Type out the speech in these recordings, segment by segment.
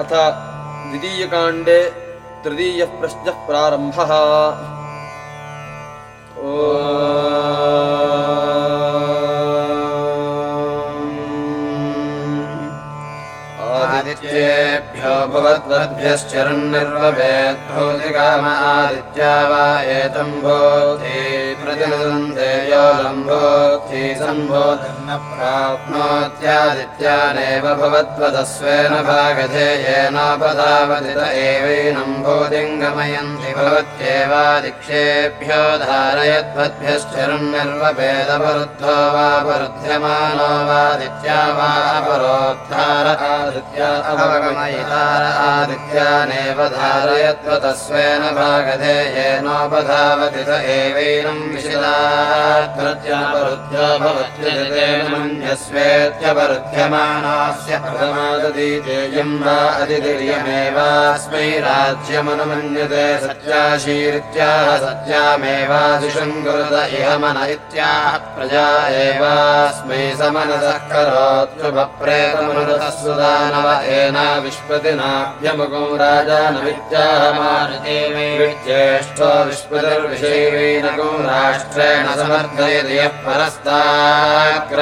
अथ द्वितीयकाण्डे तृतीयः प्रश्नः प्रारम्भः। आदित्येभ्यो भवद्वद्भ्यश्चरन् निर्वभेद्भूतिकाम आदित्या वा एतम् भूति प्रतिनदन्ते यो लम्भोति सम्बोधन्न प्राप्नोत्यादित्यानेव भवद्वदस्वेन भागधे येनोपधावति त एवैनम् भूतिम् गमयन्ति भवत्येवादिक्षेभ्यो धारयद्वद्भ्यश्चरन् निर्वभेदपरुद्धो वा परुध्यमानो वादित्या वा अपरोद्धार आदित्या अवगमयितार आदित्यानेव धारयत्वतस्वेन भागधे येनोपधावति त भवत्यजतेन प्रथमादतीतेयम् वा अतितिर्यमेवास्मै राज्यमनुमन्यते कुरुत इह मन इत्याह प्रजा एवास्मै समनसः करोत्युभप्रेतमनुतः सुदानव एना विश्वतिनाभ्यमुखो राजानविद्याहमारुतेज्येष्ठो विश्वतिर्विषयैनगो राष्ट्रेण समर्थयति यः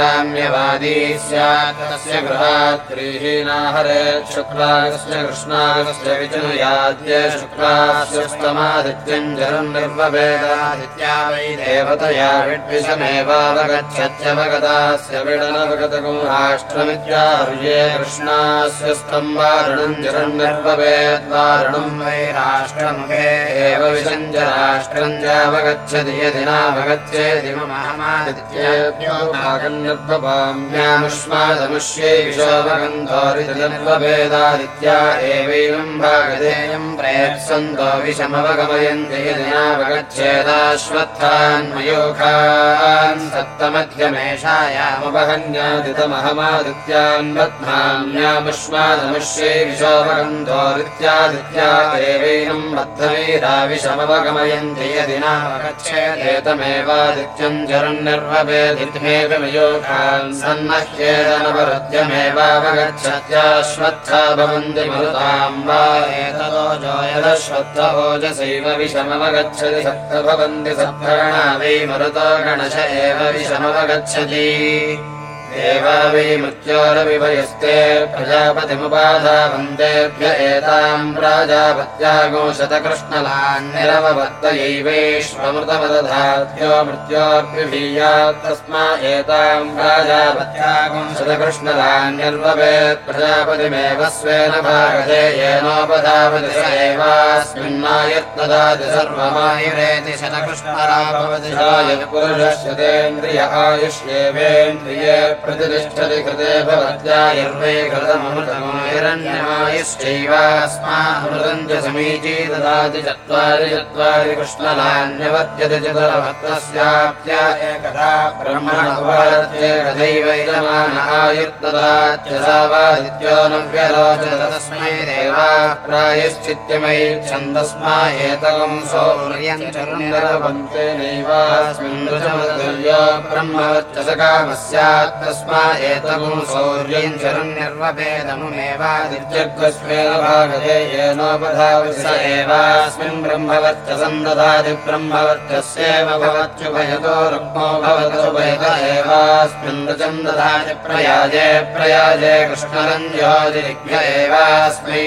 परस्ताग्राम्यवादी स्यात् तस्य गृहात् त्रिहीनाहरे शुक्लागस्य कृष्णागस्य विचनुयाद्य शुक्लास्यस्तमादित्यम् जलम् निर्वभेदादित्या वै देवतया विद्विषमेवावगच्छत्यवगतास्य विडनवगतगो राष्ट्रमित्यार्ये कृष्णास्य स्तम्बारणम् जलम् निर्वभेद्वारणम् वै राष्ट्रमुखे एव विषम् च राष्ट्रम् चावगच्छति यदि नावगच्छेति ममहमादित्येभ्यो भागम् निर्वभाम्यामुष्मादमुष्यै विशोभगन्धोरितनिर्वभेदादित्या एवैनम् भागधेयम् प्रयत्सन्तो विषमवगमयन्ति यदि नावगच्छेदाश्वत्थान्मयोखान् सप्तमध्यमेषायामुपहन्यादितमहमादित्यान् बध्नाम्यामुष्मादमुष्यै विशोभगन्धोरित्यादित्या एवैनम् बद्धवीराविषमवगमयन्ति यदि नावगच्छेदेतमेवादित्यम् जरन्निर्वभेदित्मेकमयोखान् सन्नह्येदनवरुद्यमेवावगच्छत्याश्वत्था भवन्ति मरुताम् वा जोयदश्वत्थ ओजसैव विषमवगच्छति सप्त भवन्ति सप्तगणा वै मरुतो गणश एव विषमवगच्छति देवा वै मृत्योरविभयस्ते प्रजापतिमुपाधावन्तेभ्य एताम् प्राजापत्यागो शतकृष्णलान्निरववर्तयैवैष्वमृतमदधाद्यो मृत्योर्विभीयात् तस्मा एताम् प्राजापत्यागो शतकृष्णलान्यर्ववेत् प्रजापतिमेव स्वेन भागधे येनोपधावति स एवास्मिन्नायत्तदाति सर्वमायुरेति शतकृष्णला भवति पुरुषस्यतेन्द्रिय आयुष्येवेन्द्रिये प्रतिष्ठति कृते भवत्यायुर्वे कृतमृतमो हिरण्यमायुश्चैवास्मामृतम् च समीची ददाति चत्वारि चत्वारि कृष्णलान्यवद्यति चतुरभक्तस्याप्त्या एकदा ब्रह्मणोपहत्येकदैवैरमान आयुर्ददात्य सा वादित्यो न व्यरोचत तस्मै देवा प्रायश्चित्यमयि छन्दस्मा एतकम् नैवास्मिन् ब्रह्मवच्चसकामस्यात् तस्मा एतगुं सौर्यम् चरुन्निर्वभेदमुमेवादित्यग्स्वेन भागधे येनोपधावति स एवास्मिन् ब्रह्मवर्चसम् ददाति ब्रह्मवर्चस्येव भवत्युभयतो रुक्मो भवतुभयत एवास्मिन् ऋचम् ददाति प्रयाजे प्रयाजे कृष्णरञ्जोदिभ्य एवास्मै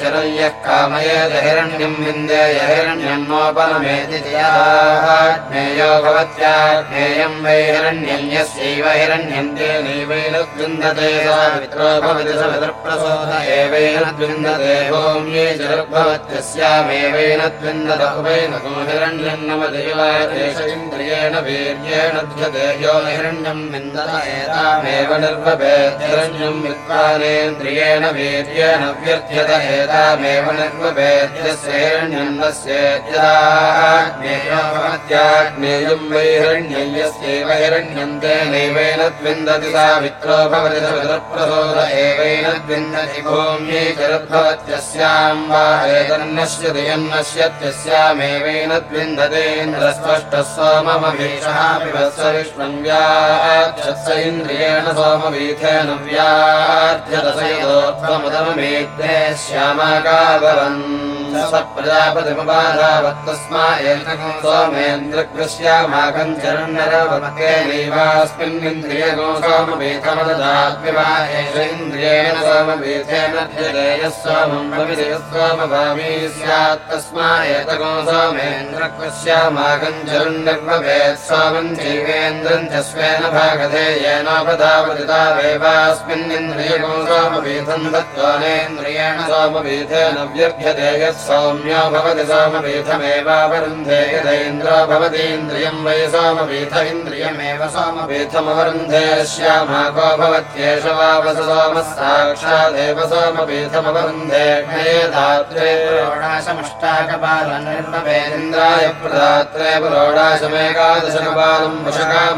चरय्यः कामयेद हिरण्यम् विन्देय हिरण्यम् नोपनमेति ज्ञेयो भवत्याज्ञेयम् वै हिरण्यम् यस्यैव हिरण्यम् तेनैवैन द्विन्दते सावित्रो भवति सवितृप्रसोद एवैन द्विन्दते भौम्ये चरुर्भवत्यस्यामेवैन द्विन्दत उभेन को हिरण्यम् नवदेवादेश इन्द्रियेण वीर्येण ध्यते यो हिरण्यम् विन्दत एतामेव निर्वभेत् हिरण्यम् विद्वानेन्द्रियेण वीर्येण व्यर्थ्यत एतामेव निर्वभेद्यस्य हिरण्यन्नस्येत्याज्ञेयो भवति भवत्याग्नेयम् वैहिरण्यस्यैव हिरण्यम् तेनैवेन द्विन्दति सावित्रो भवति सवितरप्रसोद एवैन द्विन्दति भूम्यै चरद्भवत्यस्याम् वा द्विन्दतेन्द्रस्पष्टः सोममभीषः पिबत्स विष्णुम् इन्द्रियेण सोमवीथेन व्याध्यदसयदोत्वमुदममेत्रे श्यामाकाभवन् स प्रजापतिमबाधावत्तस्मा एतकम् सोमेन्द्रग्रस्यामाकम् चरन्नरवत्तेनैवास्मिन्निन्द्रियगो सोमवीथमददात्मिवा एष इन्द्रियेण सोमवीथेन ध्यदेयः सोमम् भविदयः सोमभावी स्यात् तस्मा एतको सोमेन्द्रग्रस्यामाकम् जीवेन्द्रम् च स्वेन भागधे येनोपधावदितावेवास्मिन्निन्द्रियगो सोमवीथम् दत्त्वानेन्द्रियेण सोमवीथेन व्यभ्यते यत् सौम्यो भवति सोमवीथमेवावरुन्धे यदैन्द्रो भवतीन्द्रियम् वै इन्द्रियमेव सोमवीथमवरुन्धे श्यामाको भवत्येष वावस सोमः साक्षादेव सोमवीथमवरुन्धे धात्रे पुरोडाशमष्टाकपालनिर्भवेदिन्द्राय इन्द्राय प्रदात्रे पुरोडाशमेकादशकपालम् वशकामोऽग्निरेवास्मै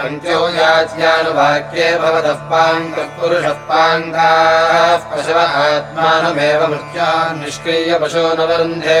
पङ्क्त्यो याच्यानुवाक्ये भवतः पाङ्कः पुरुषः पाङ्गाः पशव आत्मानमेव मृत्या निष्क्रिय पशो न वरुन्धे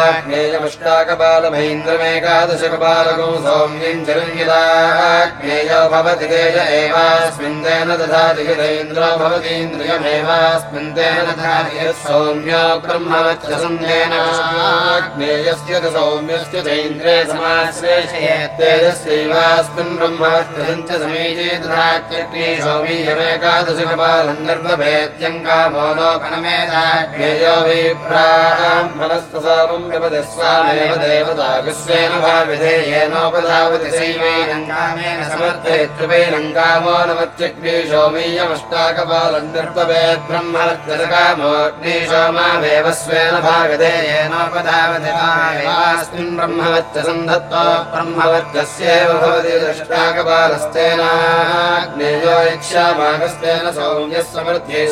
तस्मा एतामिष्टन्निर्मवेदाग्नेयमष्टाकपालमैन्द्रमेकादशकपालको सौम्यम् चरुञ्यदाग्नेयो भवति तेज एवास्मिन् तेन दधाति यदैन्द्रो भवतीन्द्रियमेवास्मिन् तेन दधाति यः सौम्यो ब्रह्मवच्चसन्धेन आग्नेयस्य च सौम्यस्य चैन्द्रे समाश्रेषयेत् तेजस्यैवास्मिन् ब्रह्मवच्चसम् च समीचे दधात्यग्ने सौमीयमेकादशकपालम् निर्वभेद्यम् कामो लोकनमेदाग्नेयो विप्राह्मणस्तसामम् स्वामेव समर्थयत्रुवैनम् कामो नमत्यग्निशोमीयमष्टाकपालम् निर्भवेत् ब्रह्मवर्त्यकामोऽग्निशोमावेव स्वेन ब्रह्मवर्त्यसम् दत्त्वा ब्रह्मवर्त्यस्यैव भवति यक्ष्यामागस्तेन सौम्यः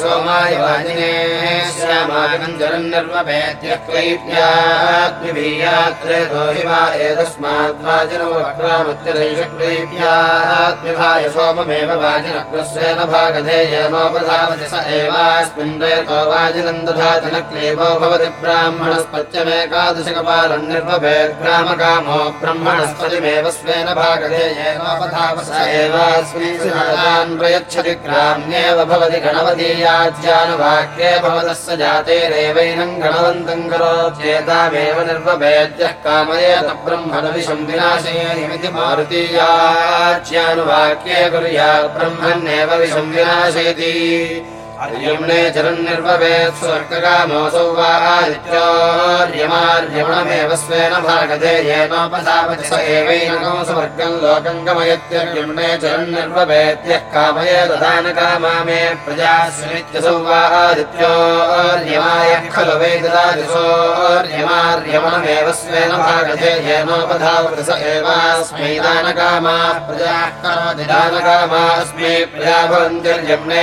सोमाय वाजिने श्यामागम् ्यात्मिभियात्रेतो सोममेव स वाजिनम् दधाति न भवति ब्राह्मणस्पत्यमेकादशकपालन्निर्वभेद्ग्रामकामो ब्रह्मणस्पतिमेव स्वेन भागधेयेनोपधावस एवास्मिन् प्रयच्छति ग्राम्येव भवति गणवतीयाज्यानुवाक्ये भवतः स जातेरेवैनम् गणवन्तम् करोत्येतावि करोत्येतामेव निर्वभेद्यः कामयेत ब्रह्मणविशम् विनाशयेनिमिति मारुतीयाज्यानुवाक्ये कुर्यात् ब्रह्मण्येव विशम् विनाशयति अर्यम्णे चरन्निर्ववेत् स्वर्गकामोऽसौ वा स्वेन भागधे येनोपधावति स एवैनकौ स्वर्गम् लोकम् कामये ददानकामा मे प्रजास्मित्यसौ वा आदित्योर्यमायः खलु वै ददादिसोर्यमार्यमणमेव स्वेन भागधे येनोपधावति स एवास्मै दानकामा प्रजाः करोति दानकामास्मै प्रजा भवन्त्यर्यम्णे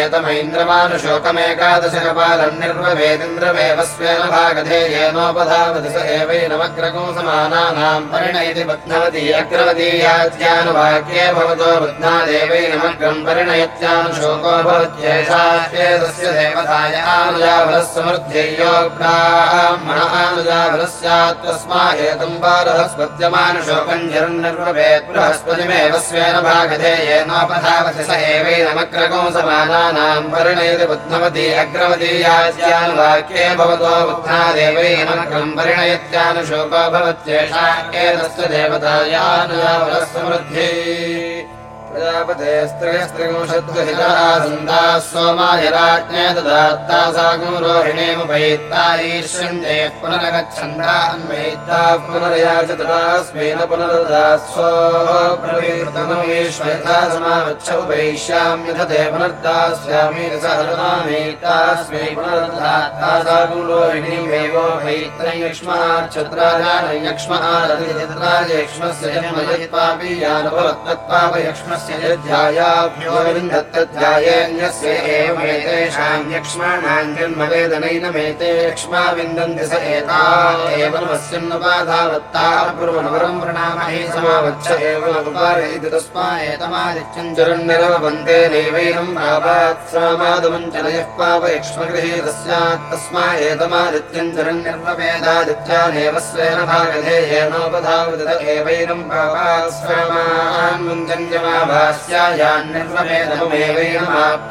एतमैन्द्रमानुशोकमेकादशकपालम् निर्ववेदिन्द्रमेव स्वेन भागधेयेनोपधावति स एवैनमग्रगो समानानाम् परिणयति बुद्धवती अग्रवतीयाज्ञानुवाक्ये भवतो बुद्धा देवैनमग्रम् परिणयत्यानुशोको भवत्येषास्य देवताय आनुजावरः समृद्ध्ययोग्राह्मण आनुजावरः स्यात् तस्मा एतम् बारहस्पत्यमानुशोकम् जरन्निर्ववेत् बृहस्पतिमेव स्वेन भागधेयेनोपधावति स एवैनमग्रगो बुद्धवती अग्रवतीयाज्ञानुवाक्ये भवतो बुद्धा देवैनमग्रम् परिणयत्यानुशोको भवत्येषा एतस्य समृद्ध्ये प्रजापते स्त्रियस्त्रिगुंषद्वहितः सन्दाः सोमायराज्ञे ददात्ता साकम् रोहिणीमुपैत्ता ईर्ष्यन्तेः पुनरगच्छन्ता अन्वयित्ता पुनर्याचतदास्मेन पुनरदास्वप्रवीर्तनमीश्वयथा समागच्छ उपैष्याम्यधते पुनर्दास्यामि सहृतामेतास्मै पुनर्दात्ता साकम् रोहिणीमेवोपैत्रयक्ष्मः क्षत्राजानयक्ष्मः रतिचित्राजयक्ष्मस्य यानुभवत्तत्पापयक्ष्मस्य यध्यायाभ्यो विन्दत्तध्यायेऽन्यस्य एवमेतेषाम् यक्ष्माणाम् जन्मवेदनैनमेते यक्ष्मा विन्दन्ति स एता एव नमस्यन्नुपाधावत्ता पूर्वनवरम् प्रणामहे समावच्छ एव नमुपारयति तस्मा एतमादित्यम् चरन्निरवन्ते नैवैनम् प्रापात् सामादमञ्चनयः पापयक्ष्मगृहीतस्यात् तस्मा एतमादित्यम् चरन्निर्ववेदादित्यानेव स्वेन त एवैनम् प्रापात्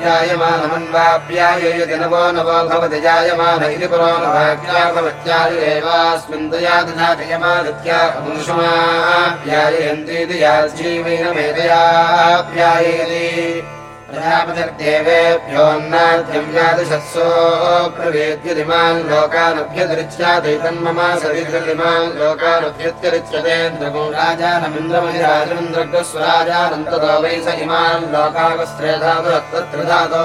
जायमानमन्वाप्यायति नवो नवो भवति जायमान इति पुरोणवाक्या भवत्यायुरेवास्मिन् दयाति याज्जीवेन मेधयाप्यायति यादृशत्सो प्रवेद्यदिमान् लोकानभ्यतिरिच्यादैतन्मम सरिद्रदिमान् लोकानभ्यत्यरिच्यतेन्द्रगो राजानमिन्द्रमधिराजमिन्द्रग्रस्वराजानन्ततो वै स इमान् लोकावस्त्रेधातुरत्तत्रिधातो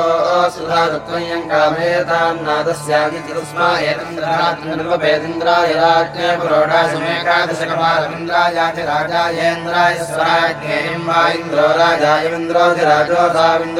सुधातत्वयम् कामेतान्नादस्यादिति तस्मा एतन्द्रात्मनिर्वभेदिन्द्राय राज्ञे पुरोडासमेकादशकपालमिन्द्रायाति राजायेन्द्राय स्वराज्ञेयम् वा इन्द्रो राजायमिन्द्रोऽधिराजोऽथाविन्द्र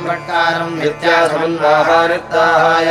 सम्पट्कारम् नित्यासमन्वाहानिर्दाहाय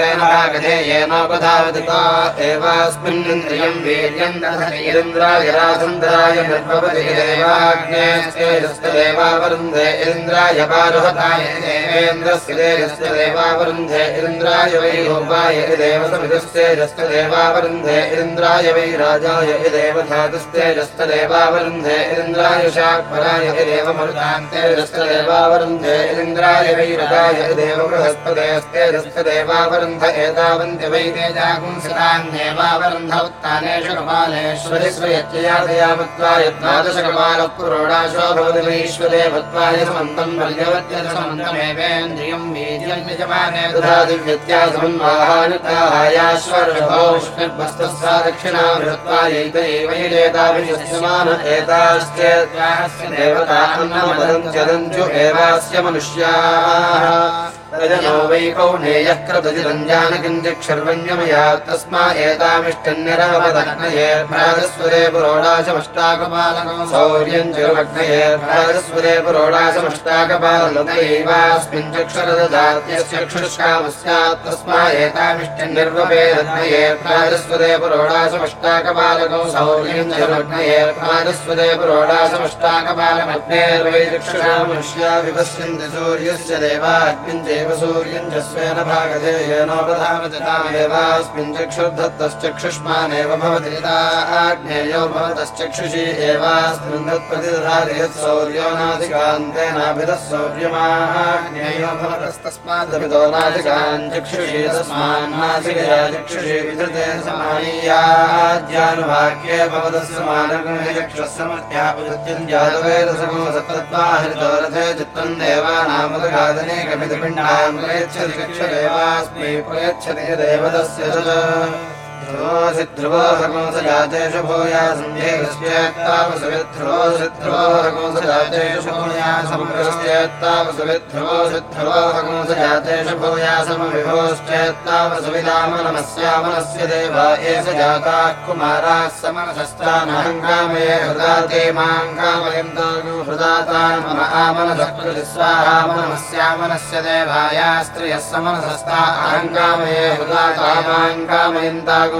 श्रेमरागधेयेनोपधावतिता इन्द्राय पारुहताय इन्द्राय वै होमाय देवसमिदस्तेजस्तेवावरुन्धे इन्द्राय वै राजाय देवधातुस्तेजस्तेवावरुन्धे इन्द्राय शाक्पराय देवमरुतान्तेजस्तेवावरुन्धे इन्द्राय वै रजाय देवबृहस्पतेस्तेजस्तेवावरुन्धे बृहस्पतेस्तेजस्य देवावरुन्ध एतावन्ति वै तेजागुंसतान्येवावरुन्ध उत्तानेषु कपालेश्वरि स्वयत्ययादयामत्वा यद्वादशकपालः पुरोडाशो भवति वैश्वरे भत्वाय समन्तम् पर्यवत्यसमन्तमेवेन्द्रियम् वीर्यम् यजमाने दधाति व्यत्यासमन्वाहानिताहायाश्वरभोष्णिर्भस्तस्सा दक्षिणा बृहत्वा एतैवैरेताभिषस्यमान एताश्चेत्याहस्य देवता अन्नमदन्त्यदञ्जु एवास्य मनुष्याः रजनो वै कौनेयः क्रतुजिरञ्जानकिञ्चिक्षर्वण्यमयात् तस्मा एतामिष्टन्यरवदग्नयेर्भ्राजस्वरे पुरोडाशमष्टाकपालकौ सौर्यम् चिरुमग्नये भ्राजस्वरे पुरोडाशमष्टाकपालनैवास्मिन् चक्षुरददात्यक्षुष्कामस्यात् एतामिष्टन्निर्वपेदग्नये भ्राजस्वरे पुरोडाशमष्टाकपालकौ सौर्यम् चिरुमग्नये भ्राजस्वरे पुरोडाशमष्टाकपालमग्नेर्वै चक्षुषामनुष्या विपश्यन्ति सूर्यस्य देवाग्निञ्जे एव सूर्यम् च भागधे येनोपधामजतामेवास्मिन् चक्षुर्धत्तश्चक्षुष्मानेव भवति यदाग्नेयो भवतश्चक्षुषि एवास्मिन् तत्प्रतिदधाति यत्सौर्यो नाधिकान्तेनाभितः सौर्यमाग्नेयो भवतस्तस्मादपितो नाधिकान् चक्षुषि तस्मान्नाधिकया चक्षुषि विधृतेन भवतः समानगुणचक्षुः जातवेदसमो रथे चित्तम् देवानामृतगादने कपितपिण्डा प्रयच्छति कक्षदेवास्मै प्रयच्छति यदेवतस्य ध्रुवोऽसि ध्रुवोहकोऽसजातेषु भूयासन्ध्येकस्येत्तावसुविध्रुवोऽसि ध्रुवोहकोऽसजातेषु भूयासमग्रस्येत्तावसुविध्रुवोऽसि ध्रुवोहकोऽसजातेषु भूयासमविभोश्चेत्तावसुविदामनमस्यामनस्य देवा एष जाताः कुमाराः समनसस्तानहङ्कामये हृदा ते मां कामयन्तानु हृदातान् मम आमनसः कृति स्वाहामनमस्यामनस्य देवाया स्त्रियः समनसस्ता अहङ्कामये हृदा तामां कामयन्तागु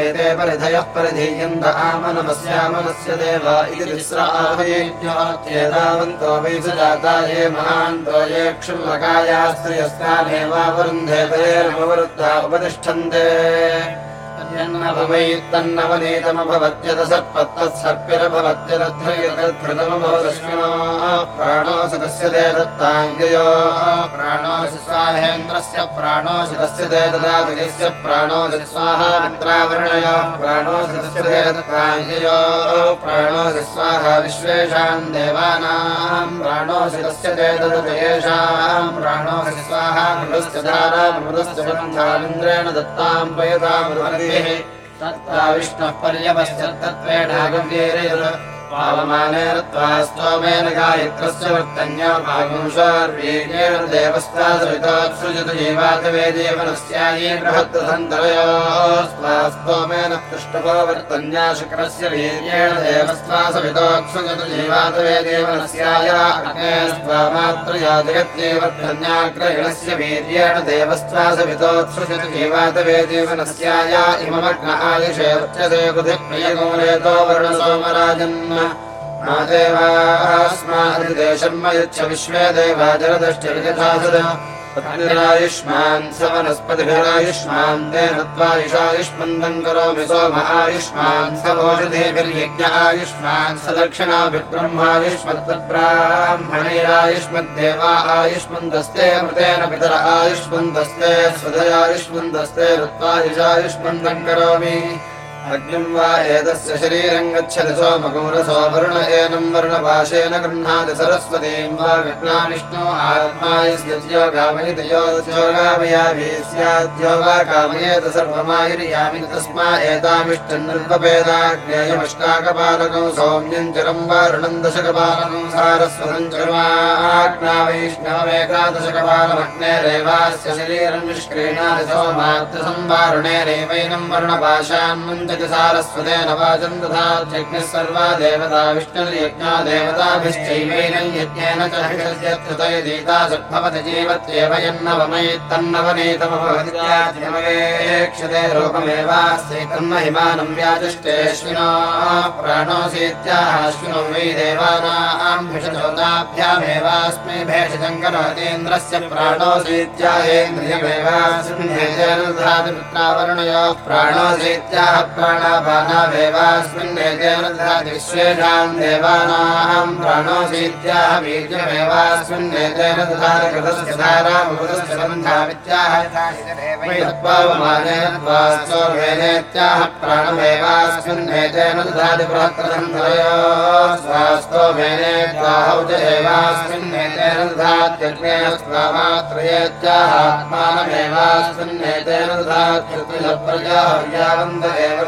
एते परिधयः परिधीयन्त आमनमस्यामनस्य देव इति ये महान्तो ये क्षुल्लकाया स्त्रियस्तानेवावरुन्धे तयेर्मवरुद्धा उपतिष्ठन्ते सर्पिरभवत्यदधृतमभवदश्विनो प्राणोऽसि तस्य ते दत्ताङ्गयो प्राणोऽसि स्वाहेन्द्रस्य प्राणोऽसि तस्य ते ददातुस्य प्राणोऽसि स्वाहा मित्रावर्णय प्राणोऽसि तस्य ते दत्ताङ्गयो प्राणोऽसि स्वाहा विश्वेषाम् देवानाम्। प्राणोऽसि तस्य ते ददत येषाम् प्राणोऽसि स्वाहा मृदस्य धारा मृदस्य बन्धामिन्द्रेण दत्ताम् पयतामृतिः तत्त्वा विष्णुः पर्यवश्चत्वेणागव्येरयत् पावमानेन त्वा स्तोमेन गायत्रस्य वर्तन्या भागुंशार्वीर्येण देवस्ता सवितोत्सृजतु जीवातवे जीवनस्यायी बृहत्तसन्तरयोस्त्वा स्तोमेन पृष्ठपो वर्तन्या शुक्रस्य वीर्येण देवस्त्वा सवितोत्सृजतु जीवातवे जीवनस्याया अग्नेस्त्वा मात्रया जगत्ये वर्तन्याग्रहिणस्य वीर्येण देवस्त्वा सवितोत्सृजतु जीवातवे जीवनस्याया इममग्न आयुषे उच्यते बुधिप्रियगोलेतो वर्णसोमराजन् देवास्मादिदेशम् मयुच्छ विश्वे देवा जलदष्टिर्यथासुरायुष्मान् स वनस्पतिभिरायुष्मान् तेन त्वायुषायुष्मन्दम् करोमि सोम आयुष्मान् स ओषधेभिर्यज्ञ आयुष्मान् स दक्षिणाभिब्रह्मायुष्मत्तब्राह्मणैरायुष्मद्देवा आयुष्मन्दस्ते मृतेन पितर आयुष्मन्दस्ते स्वदयायुष्मन्दस्ते ऋत्वायुषायुष्मन्दम् करोमि अग्निम् वा एतस्य शरीरम् गच्छति सोमगौरसो वरुण एनम् वर्णपाशेन गृह्णाति सरस्वतीम् वा विष्णो आत्मा यस्यो कामयितयोगामयाभि स्याद्यो वा कामयेत सर्वमायुर्यामि चिरम् वारुणम् दशकपालकम् सारस्वतम् चर्वाग्ना वैष्णवेकादशकपालमग्नेरेवास्य शरीरम् निष्क्रीणाति सोमात्रसंवारुणेरेवैनम् सारस्वतेन वाचम् यज्ञः सर्वा देवता विष्णुर्यज्ञा देवताभिश्चैवैनं यज्ञेन च हृदयदीता सद्भवति जीवत्येव यन्नवमयित्तन्नवनीतमभवतीक्षते रूपमेवास्यैतन्महिमानं व्याचष्टेऽश्विनो प्राणोऽसीत्याश्विनो वै देवानाम् भिषजोताभ्यामेवास्मै भेषजङ्करोतीन्द्रस्य प्राणोऽसीत्याहेन्द्रियमेवास्मिन् हेतेन दधाति पुत्रावर्णयोः प्राणोऽसीत्याः बीजमेवास्मिन्नेतेन दधाति कृतस्य धारामृतस्य बन्धामित्याह त्वावमानेत्वास्तो वेदेत्याह प्राणमेवास्मिन्नेतेन दधाति बृहत्तरन्धरयो स्वास्तो वेदेत्वाहौज एवास्मिन्नेतेन दधात्यग्ने स्वामात्रयेत्याह आत्मानमेवास्मिन्नेतेन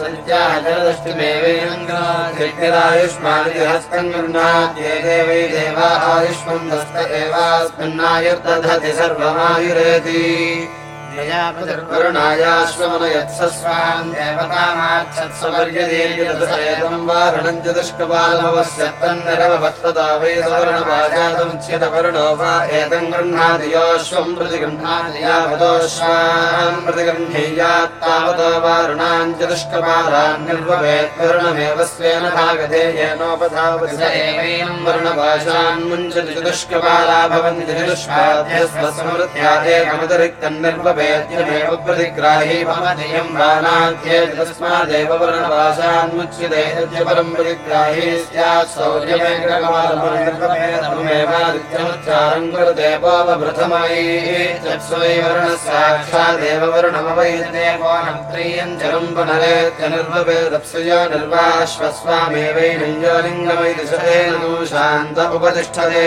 सत्याहजरदष्टिमेवेङ्ग्राधिरायुष्माणि देवा एवास्मिन्नायुर्दधति सर्वमायुरेति वरुणायाश्वमनयत्सस्वान् देवतामाच्छत्सवर्यदीर्यदशेतम् वारणम् च दुष्कपालभवस्य तन्निरवभक्तता वै सवर्णपाजातमुच्यत वरुणो वा एतम् गृह्णाति योऽश्वम् प्रति गृह्णाति यावदोऽश्वान् प्रति गृह्णीयात् तावतो वारुणाम् च दुष्कपालान् निर्ववेत् वरुणमेव स्वेन भागधे येनोपधावति स एवैनम् वरुणपाशान् मुञ्चति च दुष्कपाला भवन्ति दुष्पाद्यस्वस्मृत्या एकमतिरिक्तम् निर्ववेत् वेद्यमेव प्रतिग्राही भवतियम् बाणाध्येति तस्मादेव वर्णपाशान्मुच्यते यद्य परम् प्रतिग्राही स्यात् शौर्यमेककालमेवादित्यमुच्चारम् कुरुदेवोपप्रथमैः चत्स्वै वर्णः साक्षादेव वर्णमवैते कोणम् त्रीयम् जलम् पुनरेत्य निर्ववेदप्सुयो निर्वाश्वस्वामेवैनञ्जो लिङ्गमैति स एननु शान्त उपतिष्ठते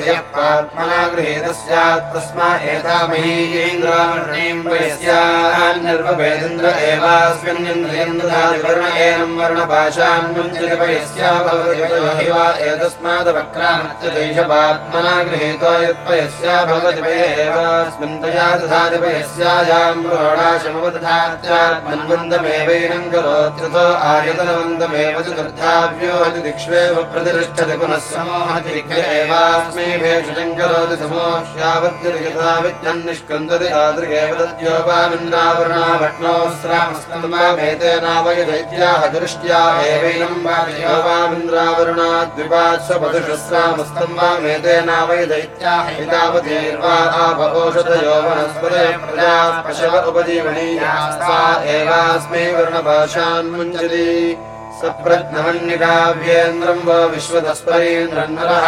यः पात्मना स्यात् तस्मा एतामहीन्द्रामणीम् वयस्यान्निर्वभेदिन्द्र एवास्मिन्निन्द्रियन्दधादिवर्णयेनम् वर्णभाषान्मुञ्जलिपयस्या भवति वा एतस्मादवक्रामत्यदेशपात्मना गृहीतो यत्पयस्या भवति पय एवास्मिन्तया दधादिपयस्यायाम् प्रोडाशमवदधात्यात्मन्वन्दमेवैनम् करोत्यथो आयतनवन्दमेव चतुर्थाभ्यो हि दिक्ष्वेव प्रतिष्ठति पुनः समोहति एवास्मि विद्यन्निष्कन्दति तादृगेव तद्योपामिन्द्रावरणा भट्नोस्रामस्तम्बामेतेनावयदैत्याः दृष्ट्या प्रजाः पशव उपजीवनीया सा एवास्मै वर्णभाषान्मुञ्चति सप्रज्ञमन्यकाव्येन्द्रम् वो विश्वतस्परीन्द्रन्नरः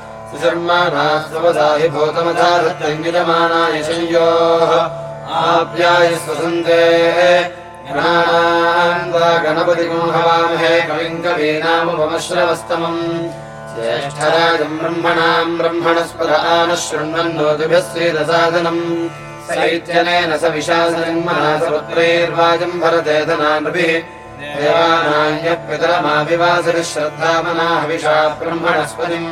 वृषणाजुषेथाम् सुशर्माणास्वदाहि भूतमधारत्यङ्गिजमानाय संयोः आप्याय स्वसन्ते गणपतिगुं हवामहे कविम् कवीनामुपमश्रवस्तमम्। ज्येष्ठराजम् ब्रह्मणाम् ब्रह्मणस्पद आनः शृण्वन्नोतिभः श्रीरसादनम् सैत्यनेन स विशासनिर्मना सपुत्रैर्वाजम् भरते धनानृभिः देवानान्यपितरमाविवासरि श्रद्धामनाहविषा ब्रह्मणस्पतिम्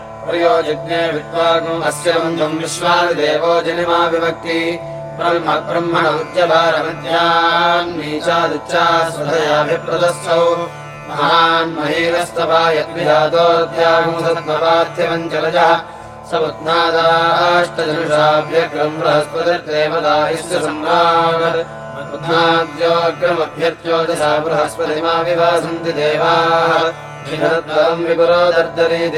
प्रयोजज्ञे विद्वागुम् अस्य बन्धुम् विश्वादिदेवो जनिमा विभक्ति। ब्रह्म ब्रह्मण उच्यभारमध्यान्नीचादिच्छा स्वधयाभिप्रदस्थौ। महान्महीरस्तवा यद्विजातोऽध्यागुंसत्मपार्थ्यवञ्चलजः स बुध्नादाष्टजनुषाभ्यग्रम् बृहस्पतिर्देवदायस्य सम्राट्। बुध्नाद्योऽग्रमभ्यर्च्योदशा बृहस्पतिमा विवासन्ति देवाः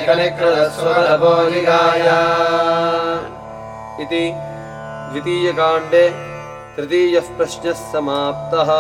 कलिकृतस्वरभोगिगाय इति द्वितीयकाण्डे तृतीयः प्रश्नः समाप्तः